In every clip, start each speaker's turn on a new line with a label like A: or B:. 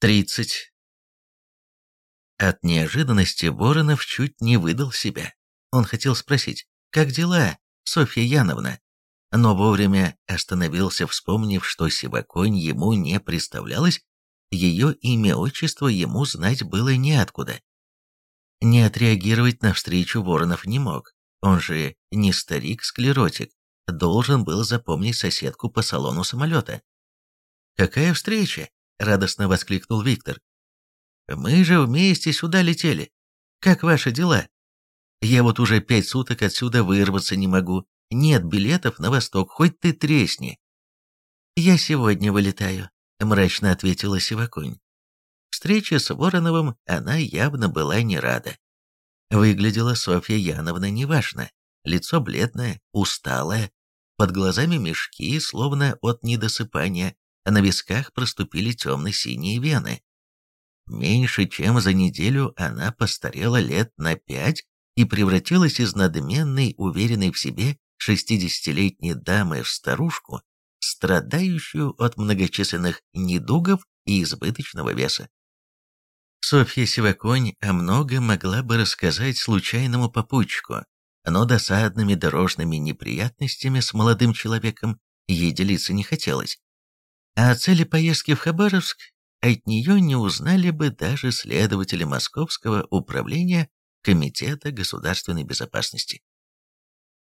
A: 30. От неожиданности Воронов чуть не выдал себя. Он хотел спросить, как дела, Софья Яновна? Но вовремя остановился, вспомнив, что Сиваконь ему не представлялась, ее имя-отчество ему знать было неоткуда. Не отреагировать на встречу Воронов не мог, он же не старик-склеротик, должен был запомнить соседку по салону самолета. «Какая встреча?» — радостно воскликнул Виктор. «Мы же вместе сюда летели. Как ваши дела? Я вот уже пять суток отсюда вырваться не могу. Нет билетов на восток, хоть ты тресни». «Я сегодня вылетаю», — мрачно ответила Сивакунь. Встрече с Вороновым она явно была не рада. Выглядела Софья Яновна неважно. Лицо бледное, усталое, под глазами мешки, словно от недосыпания, на висках проступили темно-синие вены. Меньше чем за неделю она постарела лет на пять и превратилась из надменной, уверенной в себе шестидесятилетней дамы в старушку, страдающую от многочисленных недугов и избыточного веса. Софья Сиваконь о многом могла бы рассказать случайному попутчику, но досадными дорожными неприятностями с молодым человеком ей делиться не хотелось. А о цели поездки в Хабаровск от нее не узнали бы даже следователи Московского управления Комитета государственной безопасности.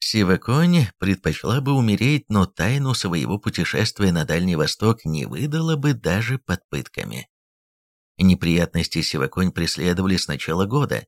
A: Сиваконь предпочла бы умереть, но тайну своего путешествия на Дальний Восток не выдала бы даже под пытками. Неприятности Сиваконь преследовали с начала года.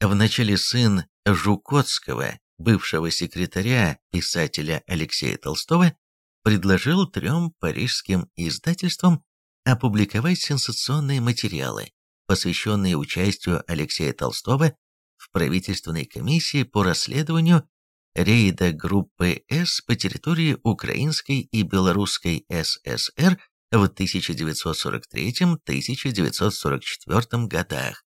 A: Вначале сын Жукотского, бывшего секретаря писателя Алексея Толстого, предложил трем парижским издательствам опубликовать сенсационные материалы, посвященные участию Алексея Толстого в правительственной комиссии по расследованию рейда группы С по территории Украинской и Белорусской ССР в 1943-1944 годах.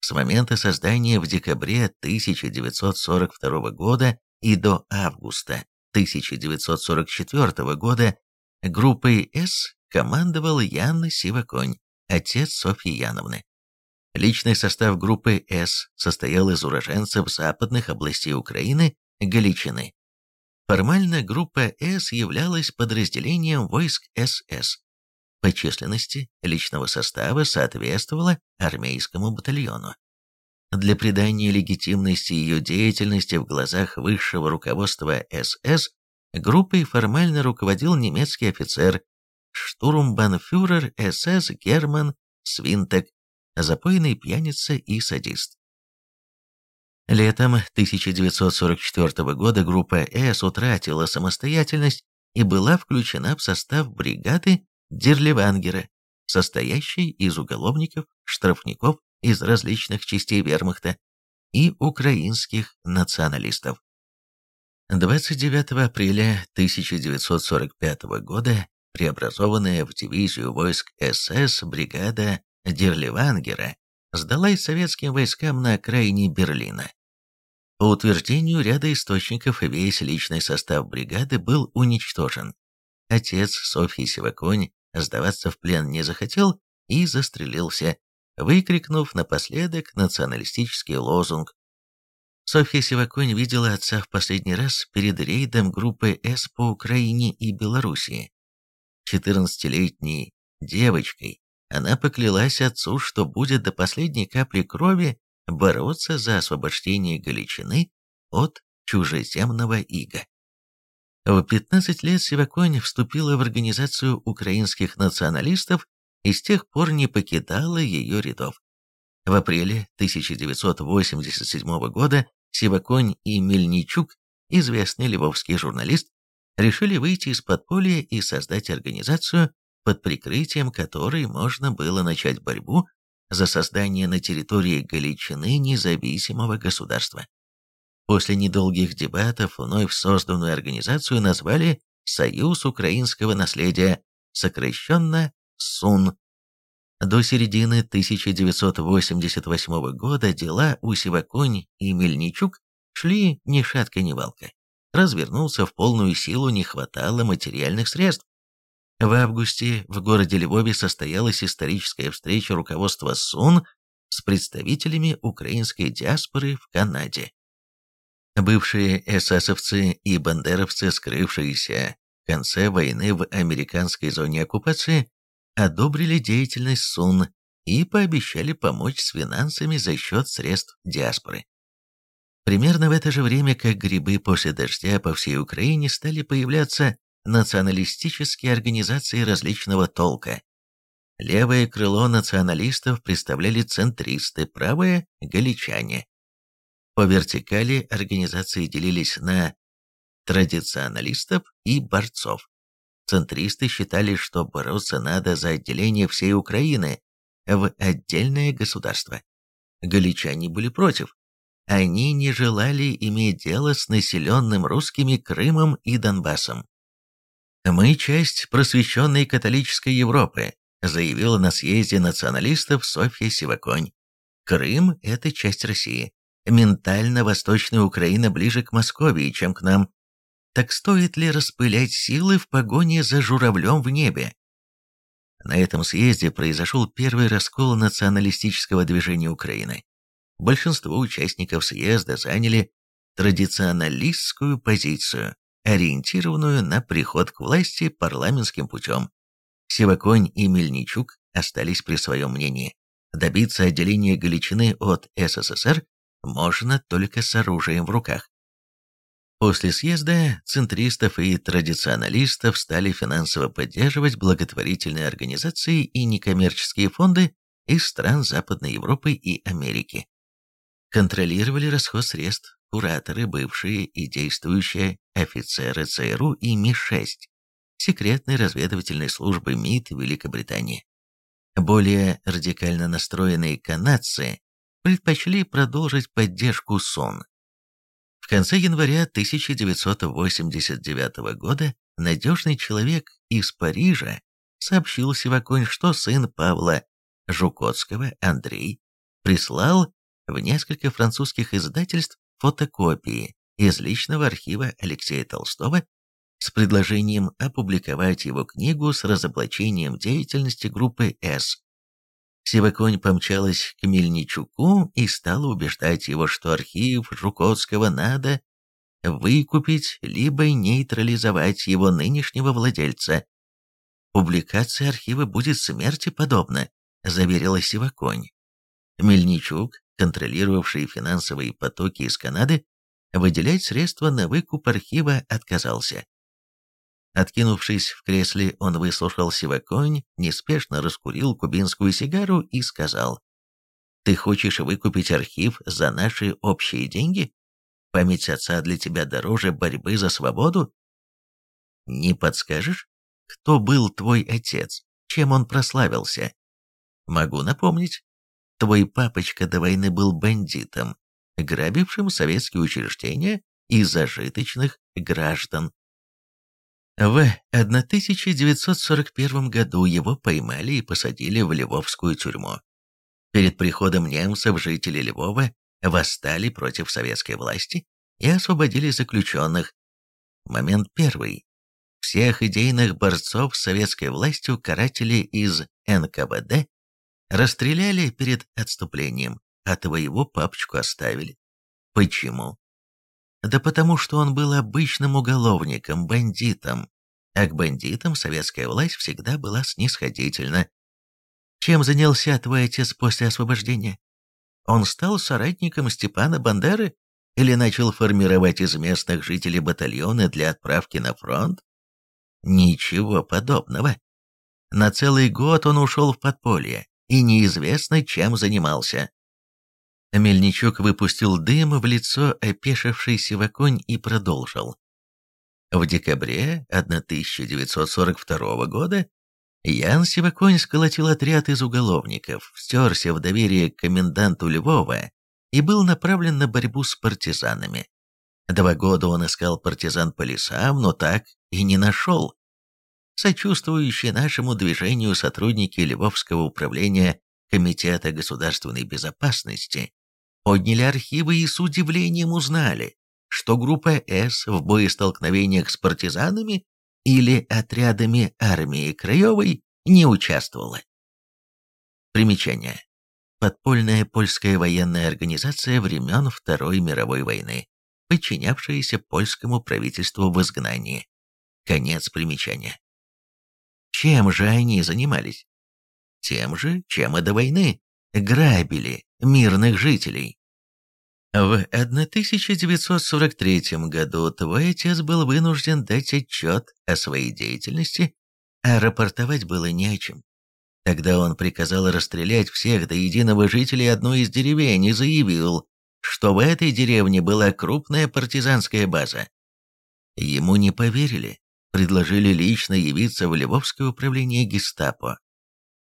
A: С момента создания в декабре 1942 года и до августа 1944 года группой С командовал Ян Сиваконь, отец Софьи Яновны. Личный состав группы С состоял из уроженцев западных областей Украины, Галичины. Формально группа С являлась подразделением войск СС. По численности личного состава соответствовала армейскому батальону. Для придания легитимности ее деятельности в глазах высшего руководства СС группой формально руководил немецкий офицер, штурмбанфюрер СС Герман Свинтек, запойный пьяница и садист. Летом 1944 года группа С утратила самостоятельность и была включена в состав бригады Дирлевангера, состоящей из уголовников, штрафников из различных частей вермахта и украинских националистов. 29 апреля 1945 года преобразованная в дивизию войск СС бригада Дерливангера сдалась советским войскам на окраине Берлина. По утверждению ряда источников, весь личный состав бригады был уничтожен. Отец Софьи Сиваконь сдаваться в плен не захотел и застрелился, выкрикнув напоследок националистический лозунг. Софья Сиваконь видела отца в последний раз перед рейдом группы «С» по Украине и Белоруссии. 14-летней девочкой она поклялась отцу, что будет до последней капли крови бороться за освобождение Галичины от чужеземного ига. В 15 лет Сиваконь вступила в организацию украинских националистов и с тех пор не покидала ее рядов. В апреле 1987 года Сиваконь и Мельничук, известный львовский журналист, решили выйти из подполья и создать организацию, под прикрытием которой можно было начать борьбу за создание на территории Галичины независимого государства. После недолгих дебатов вновь созданную организацию назвали «Союз украинского наследия», сокращенно СУН. До середины 1988 года дела у Сиваконь и Мельничук шли ни шатка ни валка. Развернулся в полную силу не хватало материальных средств. В августе в городе Львове состоялась историческая встреча руководства СУН с представителями украинской диаспоры в Канаде. Бывшие эсэсовцы и бандеровцы, скрывшиеся в конце войны в американской зоне оккупации, одобрили деятельность СУН и пообещали помочь с финансами за счет средств диаспоры. Примерно в это же время, как грибы после дождя по всей Украине стали появляться националистические организации различного толка. Левое крыло националистов представляли центристы, правое – галичане. По вертикали организации делились на традиционалистов и борцов. Центристы считали, что бороться надо за отделение всей Украины в отдельное государство. Галичане были против. Они не желали иметь дело с населенным русскими Крымом и Донбассом. «Мы часть просвещенной католической Европы», заявила на съезде националистов Софья Сиваконь. «Крым – это часть России. Ментально Восточная Украина ближе к Москве, чем к нам. Так стоит ли распылять силы в погоне за журавлем в небе? На этом съезде произошел первый раскол националистического движения Украины. Большинство участников съезда заняли традиционалистскую позицию, ориентированную на приход к власти парламентским путем. Сиваконь и Мельничук остались при своем мнении. Добиться отделения Галичины от СССР можно только с оружием в руках. После съезда центристов и традиционалистов стали финансово поддерживать благотворительные организации и некоммерческие фонды из стран Западной Европы и Америки. Контролировали расход средств кураторы, бывшие и действующие офицеры ЦРУ и Ми-6, секретной разведывательной службы МИД Великобритании. Более радикально настроенные канадцы предпочли продолжить поддержку СОН. В конце января 1989 года надежный человек из Парижа сообщил Сиваконь, что сын Павла Жукотского, Андрей, прислал в несколько французских издательств фотокопии из личного архива Алексея Толстого с предложением опубликовать его книгу с разоблачением деятельности группы «С». Сиваконь помчалась к Мельничуку и стала убеждать его, что архив Жукотского надо выкупить, либо нейтрализовать его нынешнего владельца. «Публикация архива будет смерти подобна», — заверила Сиваконь. Мельничук, контролировавший финансовые потоки из Канады, выделять средства на выкуп архива отказался. Откинувшись в кресле, он выслушал Сиваконь, неспешно раскурил кубинскую сигару и сказал, «Ты хочешь выкупить архив за наши общие деньги? Память отца для тебя дороже борьбы за свободу? Не подскажешь, кто был твой отец, чем он прославился? Могу напомнить, твой папочка до войны был бандитом, грабившим советские учреждения и зажиточных граждан. В 1941 году его поймали и посадили в Львовскую тюрьму. Перед приходом немцев жители Львова восстали против советской власти и освободили заключенных. Момент первый. Всех идейных борцов с советской властью каратели из НКВД расстреляли перед отступлением, а твоего папочку оставили. Почему? Да потому что он был обычным уголовником, бандитом, а к бандитам советская власть всегда была снисходительна. Чем занялся твой отец после освобождения? Он стал соратником Степана Бандеры или начал формировать из местных жителей батальоны для отправки на фронт? Ничего подобного. На целый год он ушел в подполье, и неизвестно, чем занимался. Мельничук выпустил дым в лицо опешивший Сиваконь и продолжил. В декабре 1942 года Ян Сиваконь сколотил отряд из уголовников, стерся в доверие к коменданту Львова и был направлен на борьбу с партизанами. Два года он искал партизан по лесам, но так и не нашел. Сочувствующие нашему движению сотрудники Львовского управления Комитета государственной безопасности подняли архивы и с удивлением узнали, что группа «С» в боестолкновениях с партизанами или отрядами армии Краевой не участвовала. Примечание. Подпольная польская военная организация времен Второй мировой войны, подчинявшаяся польскому правительству в изгнании. Конец примечания. Чем же они занимались? Тем же, чем и до войны. Грабили мирных жителей. В 1943 году твой отец был вынужден дать отчет о своей деятельности, а рапортовать было не о чем. Тогда он приказал расстрелять всех до единого жителей одной из деревень и заявил, что в этой деревне была крупная партизанская база. Ему не поверили, предложили лично явиться в Львовское управление гестапо.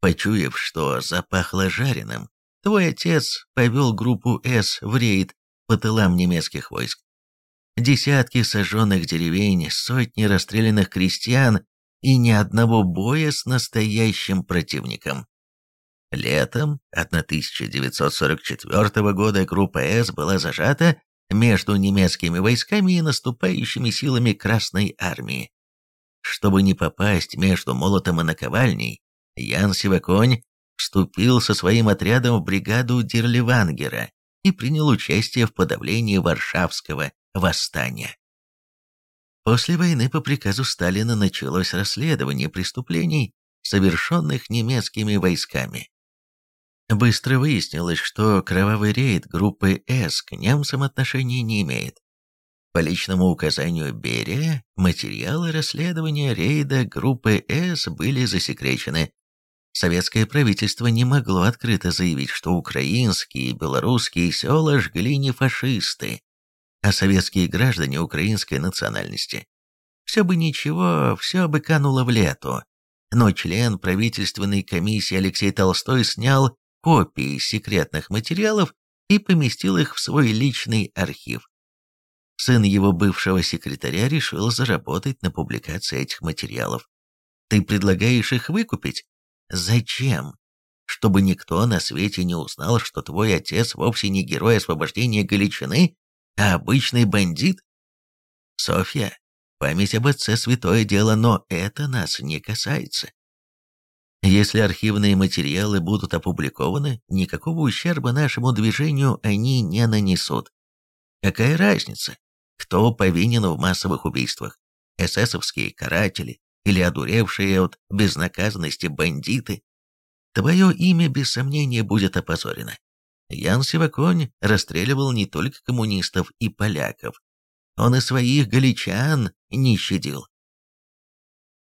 A: Почуяв, что запахло жареным, Твой отец повел группу «С» в рейд по тылам немецких войск. Десятки сожженных деревень, сотни расстрелянных крестьян и ни одного боя с настоящим противником. Летом 1944 года группа «С» была зажата между немецкими войсками и наступающими силами Красной Армии. Чтобы не попасть между молотом и наковальней, Ян Сиваконь вступил со своим отрядом в бригаду Дерливангера и принял участие в подавлении Варшавского восстания. После войны по приказу Сталина началось расследование преступлений, совершенных немецкими войсками. Быстро выяснилось, что кровавый рейд группы «С» к немцам отношения не имеет. По личному указанию Берия, материалы расследования рейда группы «С» были засекречены, Советское правительство не могло открыто заявить, что украинские и белорусские села жгли не фашисты, а советские граждане украинской национальности. Все бы ничего, все бы кануло в лету. Но член правительственной комиссии Алексей Толстой снял копии секретных материалов и поместил их в свой личный архив. Сын его бывшего секретаря решил заработать на публикации этих материалов. Ты предлагаешь их выкупить? Зачем? Чтобы никто на свете не узнал, что твой отец вовсе не герой освобождения Галичины, а обычный бандит? Софья, память об отце святое дело, но это нас не касается. Если архивные материалы будут опубликованы, никакого ущерба нашему движению они не нанесут. Какая разница, кто повинен в массовых убийствах? Эсэсовские каратели или одуревшие от безнаказанности бандиты, твое имя без сомнения будет опозорено. Ян Сиваконь расстреливал не только коммунистов и поляков, он и своих галичан не щадил.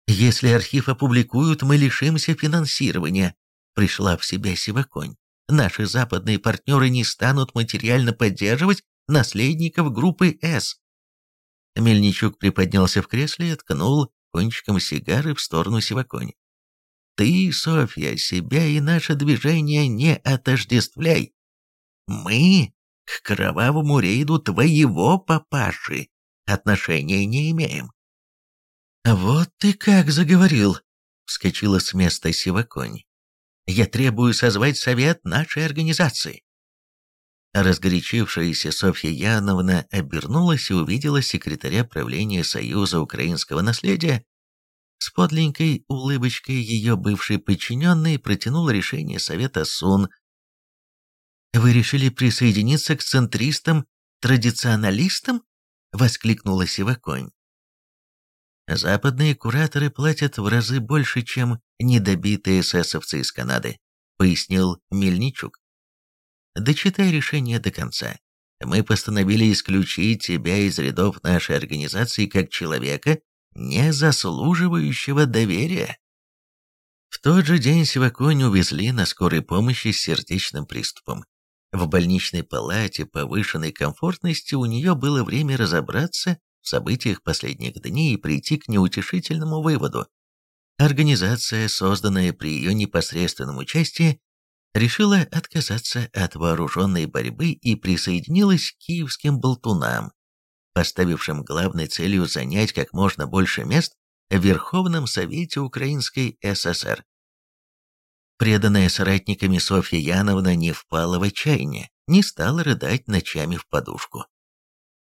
A: «Если архив опубликуют, мы лишимся финансирования», — пришла в себя Сиваконь. «Наши западные партнеры не станут материально поддерживать наследников группы «С». Мельничук приподнялся в кресле и ткнул кончиком сигары в сторону Сивакони. «Ты, Софья, себя и наше движение не отождествляй. Мы к кровавому рейду твоего папаши отношения не имеем». «Вот ты как заговорил!» — вскочила с места Сиваконь. «Я требую созвать совет нашей организации». Разгорячившаяся Софья Яновна обернулась и увидела секретаря правления Союза украинского наследия. С подленькой улыбочкой ее бывший подчиненный протянул решение Совета СУН. «Вы решили присоединиться к центристам-традиционалистам?» — воскликнула Сиваконь. «Западные кураторы платят в разы больше, чем недобитые эсэсовцы из Канады», — пояснил Мельничук. Дочитай решение до конца. Мы постановили исключить тебя из рядов нашей организации как человека, не заслуживающего доверия. В тот же день Сиваконь увезли на скорой помощи с сердечным приступом. В больничной палате повышенной комфортности у нее было время разобраться в событиях последних дней и прийти к неутешительному выводу. Организация, созданная при ее непосредственном участии, решила отказаться от вооруженной борьбы и присоединилась к киевским болтунам, поставившим главной целью занять как можно больше мест в Верховном Совете Украинской ССР. Преданная соратниками Софья Яновна не впала в отчаяние, не стала рыдать ночами в подушку.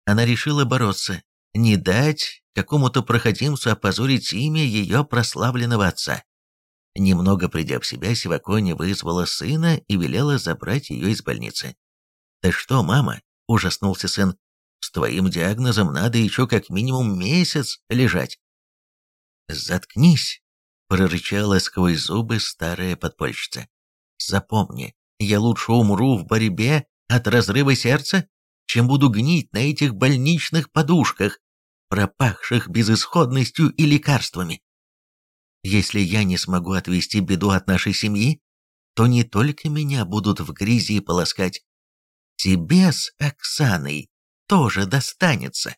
A: Она решила бороться, Не дать какому-то проходимцу опозорить имя ее прославленного отца. Немного придя в себя, Сивакони вызвала сына и велела забрать ее из больницы. «Ты что, мама?» – ужаснулся сын. «С твоим диагнозом надо еще как минимум месяц лежать». «Заткнись!» – прорычала сквозь зубы старая подпольщица. «Запомни, я лучше умру в борьбе от разрыва сердца, чем буду гнить на этих больничных подушках, пропахших безысходностью и лекарствами. Если я не смогу отвести беду от нашей семьи, то не только меня будут в грязи полоскать. Тебе с Оксаной тоже достанется.